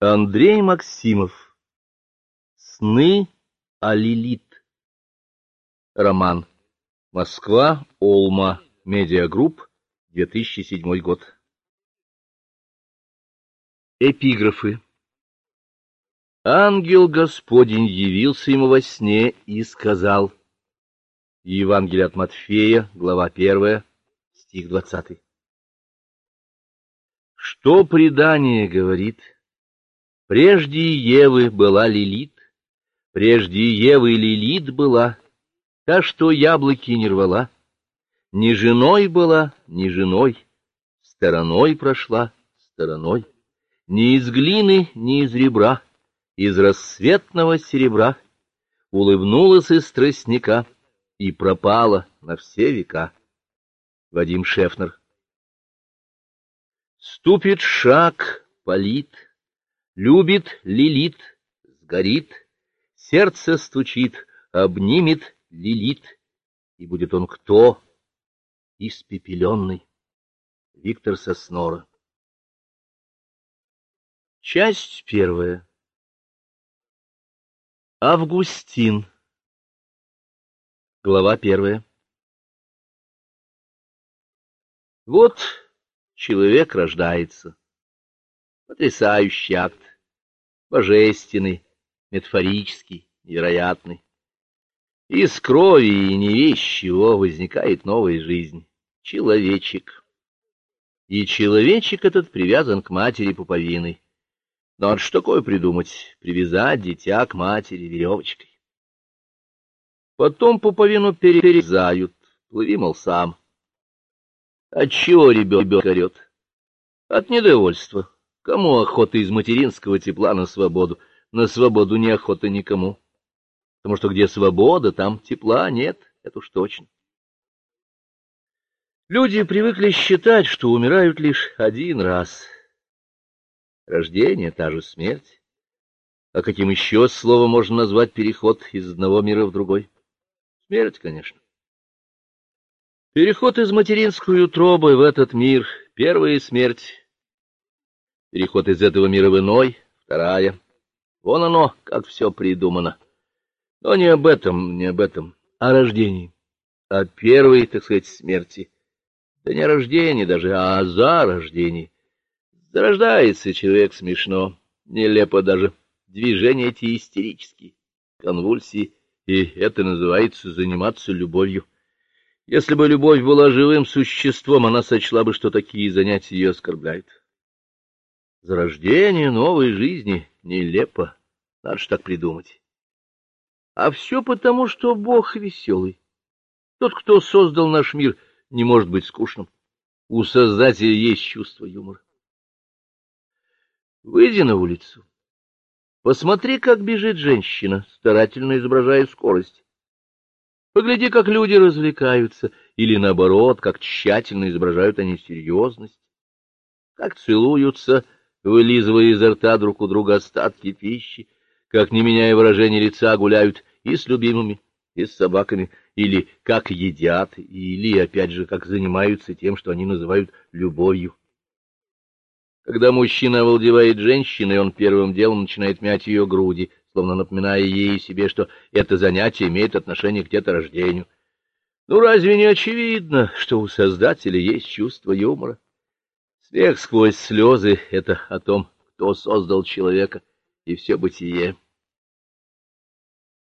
Андрей Максимов. Сны о Лилит. Роман. Москва, Олма, Медиагрупп, 2007 год. Эпиграфы. Ангел Господень явился ему во сне и сказал. Евангелие от Матфея, глава 1, стих 20. Что предание говорит? Прежде Евы была Лилит, прежде Евы Лилит была, та, что яблоки не рвала. Ни женой была, ни женой, стороной прошла, стороной. Ни из глины, ни из ребра, из рассветного серебра улыбнулась из тростника и пропала на все века. Вадим Шефнер Ступит шаг, полит, Любит, лилит, сгорит, сердце стучит, обнимет, лилит, и будет он кто? Испепеленный. Виктор Соснора. Часть первая. Августин. Глава первая. Вот человек рождается. Потрясающий акт божественный, метафорический, невероятный. Из крови и не весь возникает новая жизнь. Человечек. И человечек этот привязан к матери пуповиной. Но что такое придумать? Привязать дитя к матери веревочкой. Потом пуповину перерезают. Плыви, мол, сам. Отчего ребенок орет? От недовольства. Кому охота из материнского тепла на свободу? На свободу не охота никому. Потому что где свобода, там тепла нет, это уж точно. Люди привыкли считать, что умирают лишь один раз. Рождение — та же смерть. А каким еще словом можно назвать переход из одного мира в другой? Смерть, конечно. Переход из материнской утробы в этот мир — первая смерть, Переход из этого мира в иной, вторая. Вон оно, как все придумано. Но не об этом, не об этом, о рождении. О первой, так сказать, смерти. Да не о рождении даже, а о зарождении. Зарождается человек смешно, нелепо даже. Движения эти истерические, конвульсии, и это называется заниматься любовью. Если бы любовь была живым существом, она сочла бы, что такие занятия ее оскорбляют. Зарождение новой жизни нелепо, надо же так придумать. А все потому, что Бог веселый. Тот, кто создал наш мир, не может быть скучным. У Создателя есть чувство юмора. Выйди на улицу. Посмотри, как бежит женщина, старательно изображая скорость. Погляди, как люди развлекаются, или наоборот, как тщательно изображают они серьезность, как целуются, вылизывая изо рта друг у друга остатки пищи, как, не меняя выражения лица, гуляют и с любимыми, и с собаками, или как едят, или, опять же, как занимаются тем, что они называют любовью. Когда мужчина овладевает женщиной, он первым делом начинает мять ее груди, словно напоминая ей и себе, что это занятие имеет отношение к деторождению. Ну, разве не очевидно, что у Создателя есть чувство юмора? Смех сквозь слезы — это о том, кто создал человека и все бытие.